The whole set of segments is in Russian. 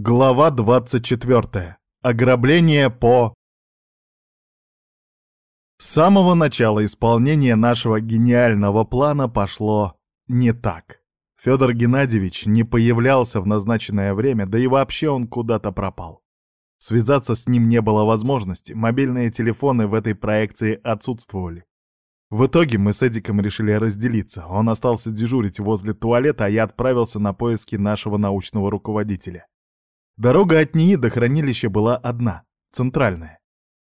Глава 24. Ограбление по... С самого начала исполнения нашего гениального плана пошло не так. Федор Геннадьевич не появлялся в назначенное время, да и вообще он куда-то пропал. Связаться с ним не было возможности, мобильные телефоны в этой проекции отсутствовали. В итоге мы с Эдиком решили разделиться. Он остался дежурить возле туалета, а я отправился на поиски нашего научного руководителя. Дорога от НИИ до хранилища была одна, центральная.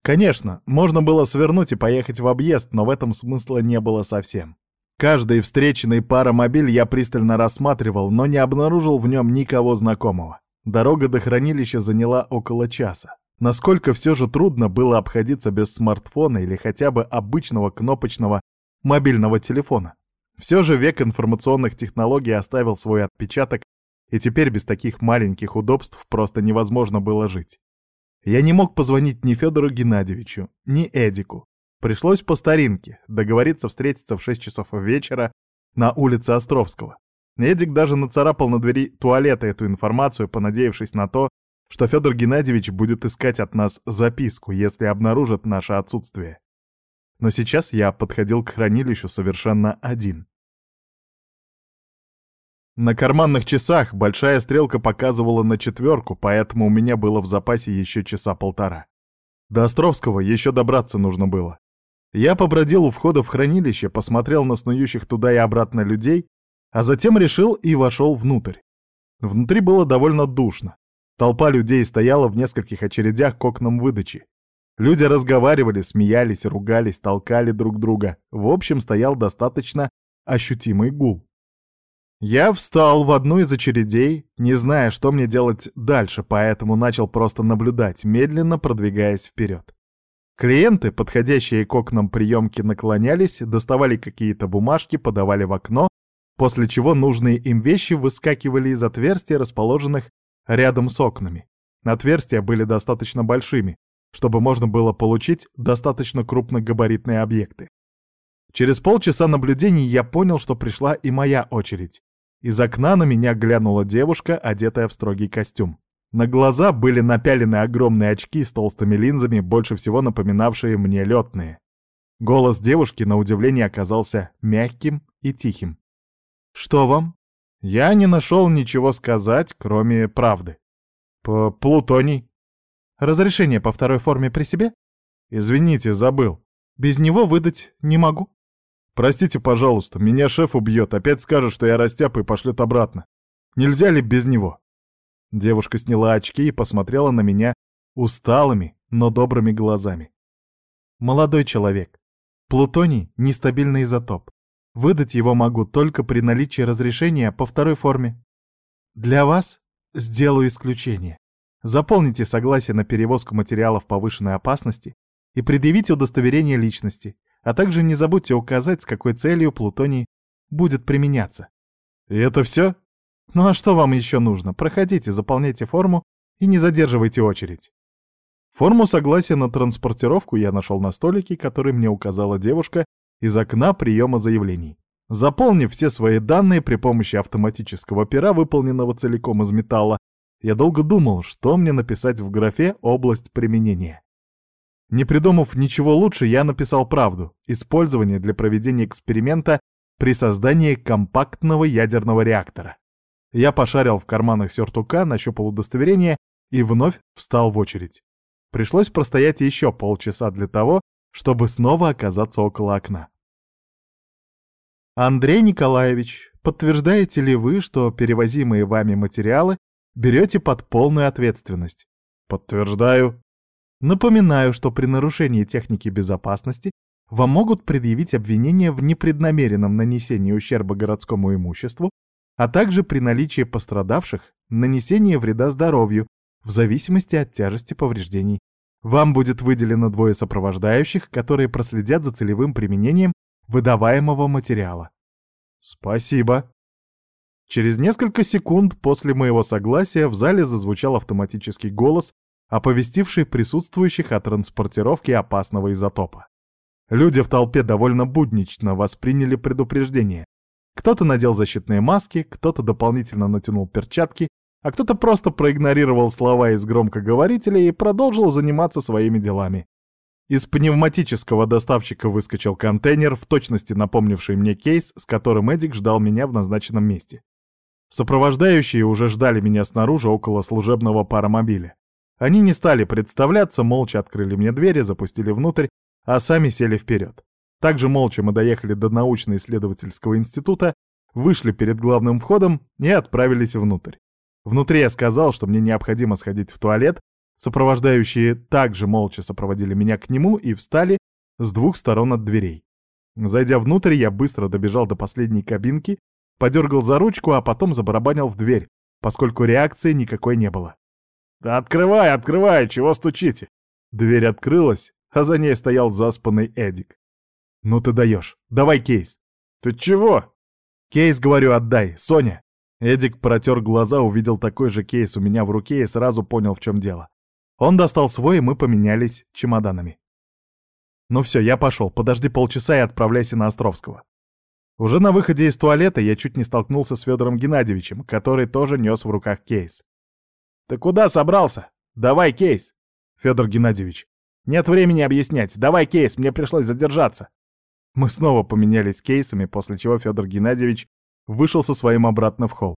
Конечно, можно было свернуть и поехать в объезд, но в этом смысла не было совсем. Каждый встреченный паромобиль я пристально рассматривал, но не обнаружил в нем никого знакомого. Дорога до хранилища заняла около часа. Насколько все же трудно было обходиться без смартфона или хотя бы обычного кнопочного мобильного телефона. Все же век информационных технологий оставил свой отпечаток, и теперь без таких маленьких удобств просто невозможно было жить. Я не мог позвонить ни Федору Геннадьевичу, ни Эдику. Пришлось по старинке договориться встретиться в 6 часов вечера на улице Островского. Эдик даже нацарапал на двери туалета эту информацию, понадеявшись на то, что Федор Геннадьевич будет искать от нас записку, если обнаружит наше отсутствие. Но сейчас я подходил к хранилищу совершенно один. На карманных часах большая стрелка показывала на четверку, поэтому у меня было в запасе еще часа полтора. До Островского еще добраться нужно было. Я побродил у входа в хранилище, посмотрел на снующих туда и обратно людей, а затем решил и вошел внутрь. Внутри было довольно душно. Толпа людей стояла в нескольких очередях к окнам выдачи. Люди разговаривали, смеялись, ругались, толкали друг друга. В общем, стоял достаточно ощутимый гул. Я встал в одну из очередей, не зная, что мне делать дальше, поэтому начал просто наблюдать, медленно продвигаясь вперед. Клиенты, подходящие к окнам приемки, наклонялись, доставали какие-то бумажки, подавали в окно, после чего нужные им вещи выскакивали из отверстий, расположенных рядом с окнами. Отверстия были достаточно большими, чтобы можно было получить достаточно крупногабаритные объекты. Через полчаса наблюдений я понял, что пришла и моя очередь. Из окна на меня глянула девушка, одетая в строгий костюм. На глаза были напялены огромные очки с толстыми линзами, больше всего напоминавшие мне летные. Голос девушки, на удивление, оказался мягким и тихим. «Что вам?» Я не нашел ничего сказать, кроме правды. По Плутоний. Разрешение по второй форме при себе? Извините, забыл. Без него выдать не могу. Простите, пожалуйста, меня шеф убьет, опять скажет, что я растяп и пошлет обратно. Нельзя ли без него? Девушка сняла очки и посмотрела на меня усталыми, но добрыми глазами. Молодой человек. Плутоний — нестабильный изотоп. Выдать его могу только при наличии разрешения по второй форме. Для вас сделаю исключение. Заполните согласие на перевозку материалов повышенной опасности и предъявите удостоверение личности, а также не забудьте указать, с какой целью плутоний будет применяться. И это все? Ну а что вам еще нужно? Проходите, заполняйте форму и не задерживайте очередь. Форму согласия на транспортировку я нашел на столике, который мне указала девушка, из окна приема заявлений. Заполнив все свои данные при помощи автоматического пера, выполненного целиком из металла, я долго думал, что мне написать в графе «Область применения». Не придумав ничего лучше, я написал правду. Использование для проведения эксперимента при создании компактного ядерного реактора. Я пошарил в карманах сюртука, нащупал удостоверение и вновь встал в очередь. Пришлось простоять еще полчаса для того, чтобы снова оказаться около окна. Андрей Николаевич, подтверждаете ли вы, что перевозимые вами материалы берете под полную ответственность? Подтверждаю. Напоминаю, что при нарушении техники безопасности вам могут предъявить обвинение в непреднамеренном нанесении ущерба городскому имуществу, а также при наличии пострадавших нанесении вреда здоровью в зависимости от тяжести повреждений вам будет выделено двое сопровождающих, которые проследят за целевым применением выдаваемого материала. Спасибо. Через несколько секунд после моего согласия в зале зазвучал автоматический голос, оповестивший присутствующих о транспортировке опасного изотопа. Люди в толпе довольно буднично восприняли предупреждение. Кто-то надел защитные маски, кто-то дополнительно натянул перчатки, а кто-то просто проигнорировал слова из громкоговорителя и продолжил заниматься своими делами. Из пневматического доставщика выскочил контейнер, в точности напомнивший мне кейс, с которым Эдик ждал меня в назначенном месте. Сопровождающие уже ждали меня снаружи около служебного паромобиля. Они не стали представляться, молча открыли мне двери, запустили внутрь, а сами сели вперед. Также молча мы доехали до научно-исследовательского института, вышли перед главным входом и отправились внутрь. Внутри я сказал, что мне необходимо сходить в туалет, сопровождающие также молча сопроводили меня к нему и встали с двух сторон от дверей. Зайдя внутрь, я быстро добежал до последней кабинки, подергал за ручку, а потом забарабанил в дверь, поскольку реакции никакой не было. «Да открывай, открывай, чего стучите?» Дверь открылась, а за ней стоял заспанный Эдик. «Ну ты даешь, давай кейс». «Ты чего?» «Кейс, говорю, отдай, Соня». Эдик протер глаза, увидел такой же кейс у меня в руке и сразу понял, в чем дело. Он достал свой, и мы поменялись чемоданами. «Ну все, я пошел, подожди полчаса и отправляйся на Островского». Уже на выходе из туалета я чуть не столкнулся с Федором Геннадьевичем, который тоже нес в руках кейс. «Ты куда собрался? Давай кейс!» «Федор Геннадьевич, нет времени объяснять. Давай кейс, мне пришлось задержаться». Мы снова поменялись кейсами, после чего Федор Геннадьевич вышел со своим обратно в холл.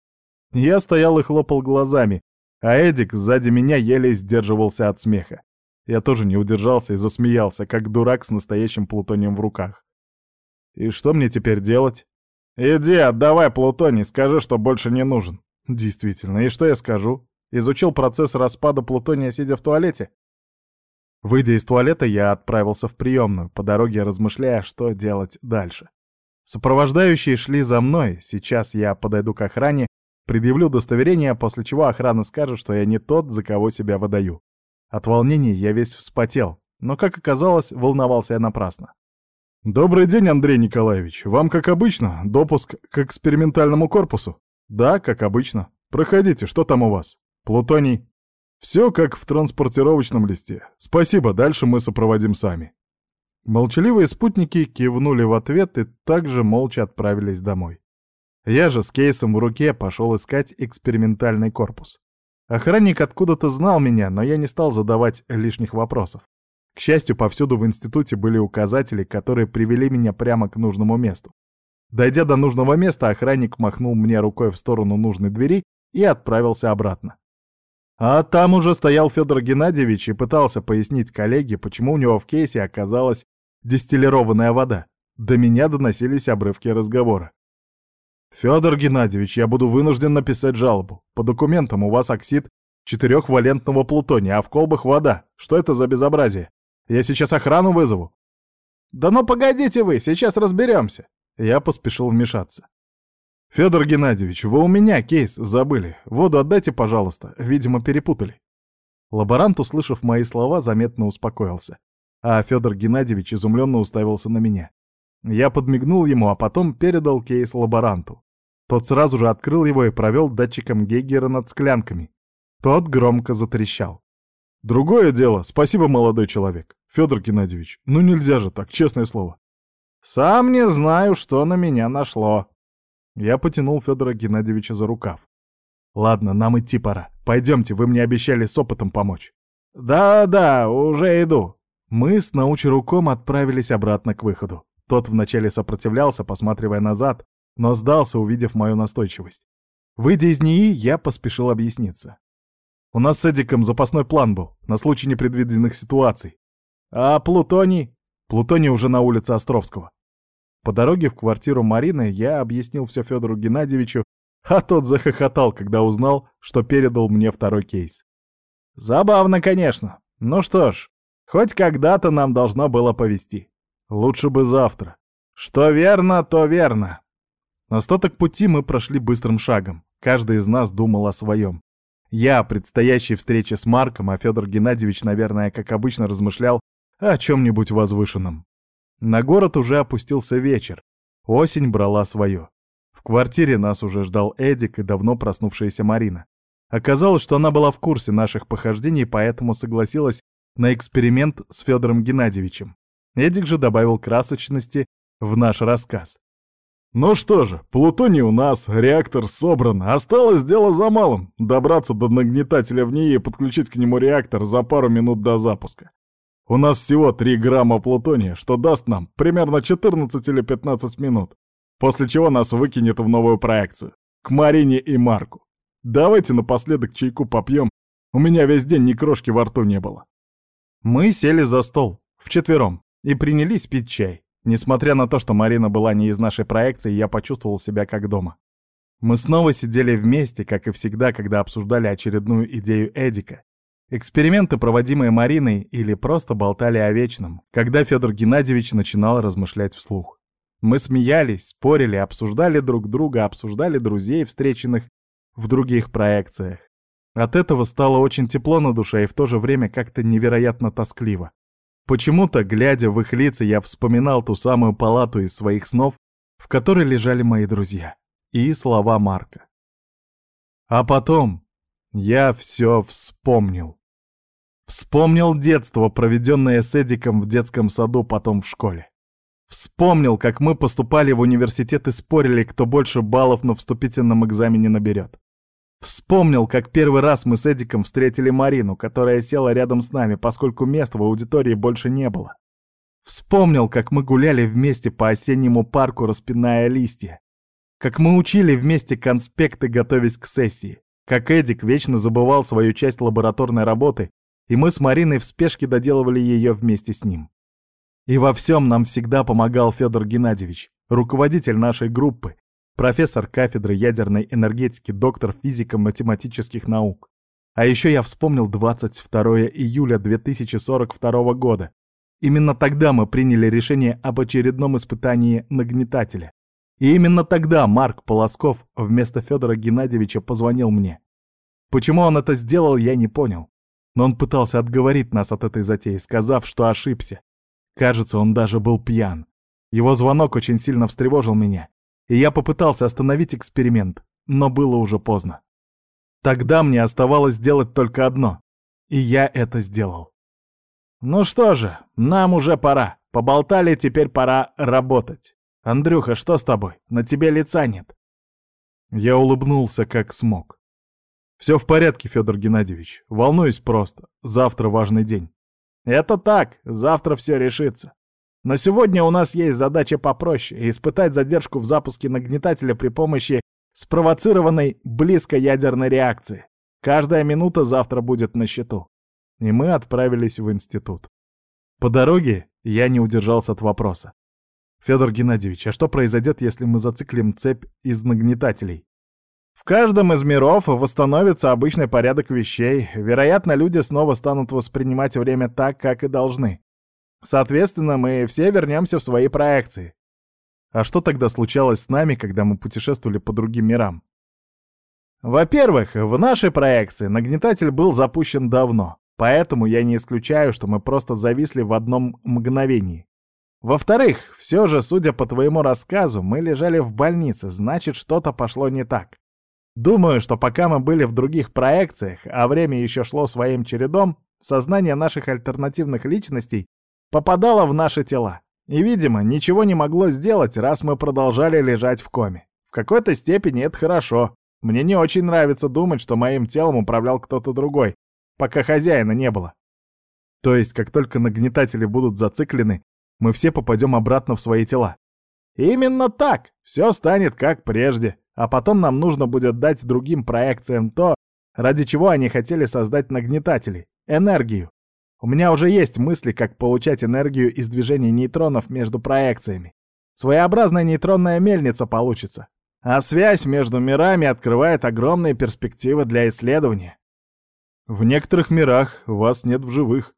Я стоял и хлопал глазами, а Эдик сзади меня еле сдерживался от смеха. Я тоже не удержался и засмеялся, как дурак с настоящим плутонием в руках. И что мне теперь делать? Иди, отдавай плутоний, скажи, что больше не нужен. Действительно, и что я скажу? Изучил процесс распада плутония, сидя в туалете? Выйдя из туалета, я отправился в приемную, по дороге размышляя, что делать дальше. Сопровождающие шли за мной, сейчас я подойду к охране, предъявлю удостоверение, после чего охрана скажет, что я не тот, за кого себя выдаю. От волнения я весь вспотел, но, как оказалось, волновался я напрасно. «Добрый день, Андрей Николаевич. Вам, как обычно, допуск к экспериментальному корпусу?» «Да, как обычно. Проходите, что там у вас?» «Плутоний». «Все как в транспортировочном листе. Спасибо, дальше мы сопроводим сами». Молчаливые спутники кивнули в ответ и также молча отправились домой. Я же с кейсом в руке пошел искать экспериментальный корпус. Охранник откуда-то знал меня, но я не стал задавать лишних вопросов. К счастью, повсюду в институте были указатели, которые привели меня прямо к нужному месту. Дойдя до нужного места, охранник махнул мне рукой в сторону нужной двери и отправился обратно. А там уже стоял Федор Геннадьевич и пытался пояснить коллеге, почему у него в кейсе оказалась дистиллированная вода. До меня доносились обрывки разговора. «Федор Геннадьевич, я буду вынужден написать жалобу. По документам у вас оксид четырехвалентного плутония, а в колбах вода. Что это за безобразие? Я сейчас охрану вызову». «Да ну погодите вы, сейчас разберемся!» Я поспешил вмешаться. «Федор Геннадьевич, вы у меня кейс забыли. Воду отдайте, пожалуйста. Видимо, перепутали». Лаборант, услышав мои слова, заметно успокоился. А Федор Геннадьевич изумленно уставился на меня. Я подмигнул ему, а потом передал кейс лаборанту. Тот сразу же открыл его и провел датчиком Гейгера над склянками. Тот громко затрещал. «Другое дело. Спасибо, молодой человек. Федор Геннадьевич, ну нельзя же так, честное слово. Сам не знаю, что на меня нашло. Я потянул Федора Геннадьевича за рукав. Ладно, нам идти пора. Пойдемте, вы мне обещали с опытом помочь. Да-да, уже иду. Мы с научеруком отправились обратно к выходу. Тот вначале сопротивлялся, посматривая назад, но сдался, увидев мою настойчивость. Выйдя из НИИ, я поспешил объясниться. У нас с Эдиком запасной план был, на случай непредвиденных ситуаций. А Плутоний? Плутоний уже на улице Островского. По дороге в квартиру Марины я объяснил все Федору Геннадьевичу, а тот захохотал, когда узнал, что передал мне второй кейс. Забавно, конечно. Ну что ж, хоть когда-то нам должно было повезти. Лучше бы завтра. Что верно, то верно. Остаток пути мы прошли быстрым шагом. Каждый из нас думал о своем. Я о предстоящей встрече с Марком, а Федор Геннадьевич, наверное, как обычно, размышлял о чем-нибудь возвышенном. На город уже опустился вечер. Осень брала свое. В квартире нас уже ждал Эдик и давно проснувшаяся Марина. Оказалось, что она была в курсе наших похождений, поэтому согласилась на эксперимент с Федором Геннадьевичем. Эдик же добавил красочности в наш рассказ. Ну что же, плутоний у нас, реактор собран. Осталось дело за малым — добраться до нагнетателя в ней и подключить к нему реактор за пару минут до запуска. У нас всего 3 грамма плутония, что даст нам примерно 14 или 15 минут, после чего нас выкинет в новую проекцию. К Марине и Марку. Давайте напоследок чайку попьем. У меня весь день ни крошки во рту не было. Мы сели за стол, вчетвером, и принялись пить чай. Несмотря на то, что Марина была не из нашей проекции, я почувствовал себя как дома. Мы снова сидели вместе, как и всегда, когда обсуждали очередную идею Эдика. Эксперименты, проводимые Мариной, или просто болтали о вечном, когда Федор Геннадьевич начинал размышлять вслух. Мы смеялись, спорили, обсуждали друг друга, обсуждали друзей, встреченных в других проекциях. От этого стало очень тепло на душе и в то же время как-то невероятно тоскливо. Почему-то, глядя в их лица, я вспоминал ту самую палату из своих снов, в которой лежали мои друзья, и слова Марка. А потом я все вспомнил. Вспомнил детство, проведенное с Эдиком в детском саду, потом в школе. Вспомнил, как мы поступали в университет и спорили, кто больше баллов на вступительном экзамене наберет. Вспомнил, как первый раз мы с Эдиком встретили Марину, которая села рядом с нами, поскольку мест в аудитории больше не было. Вспомнил, как мы гуляли вместе по осеннему парку, распиная листья. Как мы учили вместе конспекты, готовясь к сессии. Как Эдик вечно забывал свою часть лабораторной работы, и мы с Мариной в спешке доделывали ее вместе с ним. И во всем нам всегда помогал Федор Геннадьевич, руководитель нашей группы, профессор кафедры ядерной энергетики, доктор физико-математических наук. А еще я вспомнил 22 июля 2042 года. Именно тогда мы приняли решение об очередном испытании нагнетателя. И именно тогда Марк Полосков вместо Федора Геннадьевича позвонил мне. Почему он это сделал, я не понял. Но он пытался отговорить нас от этой затеи, сказав, что ошибся. Кажется, он даже был пьян. Его звонок очень сильно встревожил меня и я попытался остановить эксперимент, но было уже поздно. Тогда мне оставалось сделать только одно, и я это сделал. Ну что же, нам уже пора. Поболтали, теперь пора работать. Андрюха, что с тобой? На тебе лица нет. Я улыбнулся как смог. Все в порядке, Федор Геннадьевич. Волнуюсь просто. Завтра важный день. Это так, завтра все решится. Но сегодня у нас есть задача попроще — испытать задержку в запуске нагнетателя при помощи спровоцированной близкоядерной реакции. Каждая минута завтра будет на счету. И мы отправились в институт. По дороге я не удержался от вопроса. Федор Геннадьевич, а что произойдет, если мы зациклим цепь из нагнетателей? В каждом из миров восстановится обычный порядок вещей. Вероятно, люди снова станут воспринимать время так, как и должны. Соответственно, мы все вернемся в свои проекции. А что тогда случалось с нами, когда мы путешествовали по другим мирам? Во-первых, в нашей проекции нагнетатель был запущен давно, поэтому я не исключаю, что мы просто зависли в одном мгновении. Во-вторых, все же, судя по твоему рассказу, мы лежали в больнице, значит, что-то пошло не так. Думаю, что пока мы были в других проекциях, а время еще шло своим чередом, сознание наших альтернативных личностей попадало в наши тела. И, видимо, ничего не могло сделать, раз мы продолжали лежать в коме. В какой-то степени это хорошо. Мне не очень нравится думать, что моим телом управлял кто-то другой, пока хозяина не было. То есть, как только нагнетатели будут зациклены, мы все попадем обратно в свои тела. Именно так! Все станет как прежде, а потом нам нужно будет дать другим проекциям то, ради чего они хотели создать нагнетатели — энергию. У меня уже есть мысли, как получать энергию из движения нейтронов между проекциями. Своеобразная нейтронная мельница получится. А связь между мирами открывает огромные перспективы для исследования. В некоторых мирах вас нет в живых.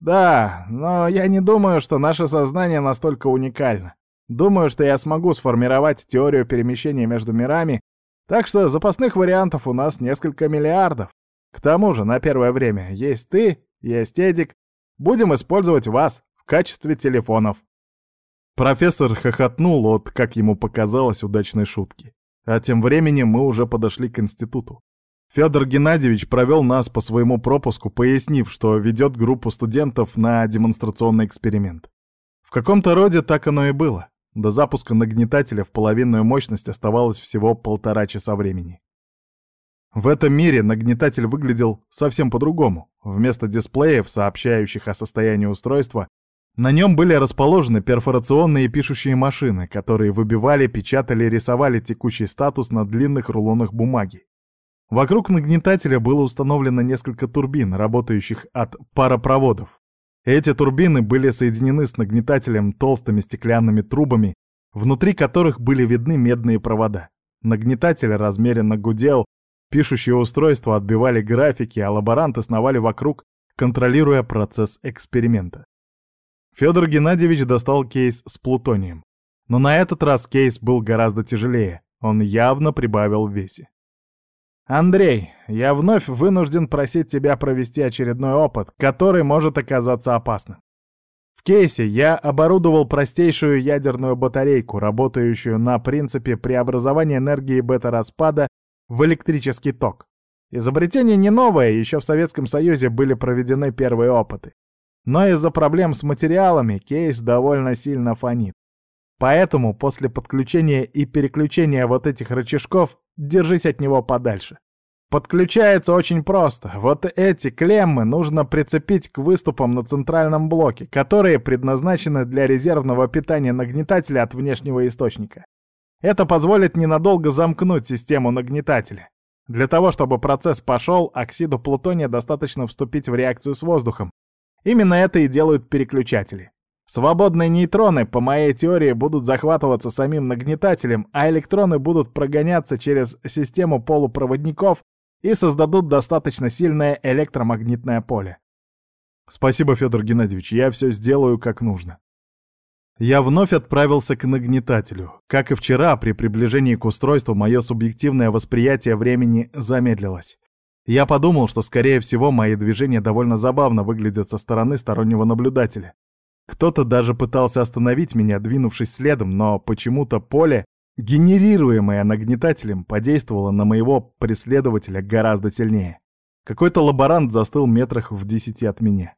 Да, но я не думаю, что наше сознание настолько уникально. Думаю, что я смогу сформировать теорию перемещения между мирами, так что запасных вариантов у нас несколько миллиардов. К тому же, на первое время, есть ты есть Эдик. Будем использовать вас в качестве телефонов». Профессор хохотнул от, как ему показалось, удачной шутки. А тем временем мы уже подошли к институту. Федор Геннадьевич провел нас по своему пропуску, пояснив, что ведет группу студентов на демонстрационный эксперимент. В каком-то роде так оно и было. До запуска нагнетателя в половинную мощность оставалось всего полтора часа времени. В этом мире нагнетатель выглядел совсем по-другому. Вместо дисплеев, сообщающих о состоянии устройства, на нем были расположены перфорационные пишущие машины, которые выбивали, печатали, рисовали текущий статус на длинных рулонах бумаги. Вокруг нагнетателя было установлено несколько турбин, работающих от паропроводов. Эти турбины были соединены с нагнетателем толстыми стеклянными трубами, внутри которых были видны медные провода. Нагнетатель размеренно гудел, пишущие устройства отбивали графики, а лаборанты сновали вокруг, контролируя процесс эксперимента. Федор Геннадьевич достал кейс с плутонием. Но на этот раз кейс был гораздо тяжелее, он явно прибавил в весе. «Андрей, я вновь вынужден просить тебя провести очередной опыт, который может оказаться опасным. В кейсе я оборудовал простейшую ядерную батарейку, работающую на принципе преобразования энергии бета-распада в электрический ток. Изобретение не новое, еще в Советском Союзе были проведены первые опыты. Но из-за проблем с материалами кейс довольно сильно фонит. Поэтому после подключения и переключения вот этих рычажков держись от него подальше. Подключается очень просто. Вот эти клеммы нужно прицепить к выступам на центральном блоке, которые предназначены для резервного питания нагнетателя от внешнего источника. Это позволит ненадолго замкнуть систему нагнетателя. Для того, чтобы процесс пошел, оксиду плутония достаточно вступить в реакцию с воздухом. Именно это и делают переключатели. Свободные нейтроны, по моей теории, будут захватываться самим нагнетателем, а электроны будут прогоняться через систему полупроводников и создадут достаточно сильное электромагнитное поле. Спасибо, Федор Геннадьевич, я все сделаю как нужно. Я вновь отправился к нагнетателю. Как и вчера, при приближении к устройству мое субъективное восприятие времени замедлилось. Я подумал, что, скорее всего, мои движения довольно забавно выглядят со стороны стороннего наблюдателя. Кто-то даже пытался остановить меня, двинувшись следом, но почему-то поле, генерируемое нагнетателем, подействовало на моего преследователя гораздо сильнее. Какой-то лаборант застыл метрах в десяти от меня.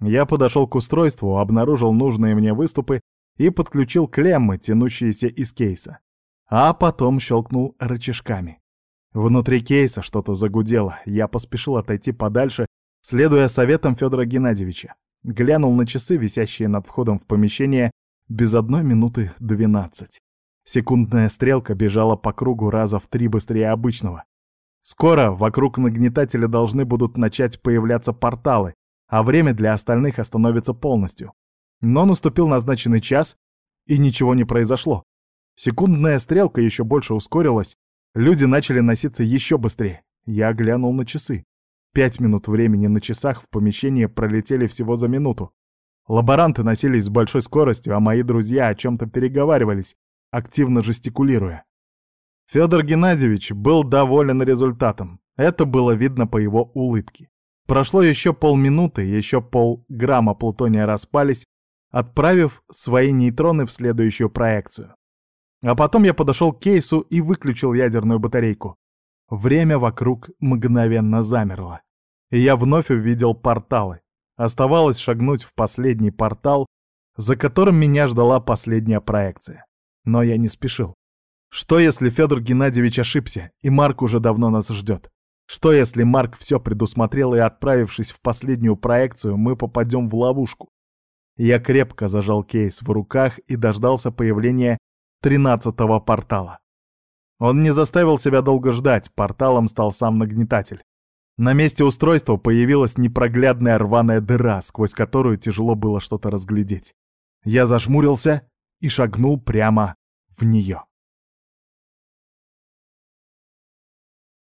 Я подошел к устройству, обнаружил нужные мне выступы и подключил клеммы, тянущиеся из кейса. А потом щелкнул рычажками. Внутри кейса что-то загудело, я поспешил отойти подальше, следуя советам Федора Геннадьевича. Глянул на часы, висящие над входом в помещение, без одной минуты двенадцать. Секундная стрелка бежала по кругу раза в три быстрее обычного. Скоро вокруг нагнетателя должны будут начать появляться порталы, а время для остальных остановится полностью. Но наступил назначенный час, и ничего не произошло. Секундная стрелка еще больше ускорилась, люди начали носиться еще быстрее. Я глянул на часы. Пять минут времени на часах в помещении пролетели всего за минуту. Лаборанты носились с большой скоростью, а мои друзья о чем-то переговаривались, активно жестикулируя. Федор Геннадьевич был доволен результатом. Это было видно по его улыбке. Прошло еще полминуты, еще полграмма плутония распались, отправив свои нейтроны в следующую проекцию. А потом я подошел к кейсу и выключил ядерную батарейку. Время вокруг мгновенно замерло. И я вновь увидел порталы. Оставалось шагнуть в последний портал, за которым меня ждала последняя проекция. Но я не спешил. Что если Федор Геннадьевич ошибся, и Марк уже давно нас ждет? Что если Марк все предусмотрел, и отправившись в последнюю проекцию, мы попадем в ловушку? Я крепко зажал кейс в руках и дождался появления тринадцатого портала. Он не заставил себя долго ждать, порталом стал сам нагнетатель. На месте устройства появилась непроглядная рваная дыра, сквозь которую тяжело было что-то разглядеть. Я зажмурился и шагнул прямо в нее.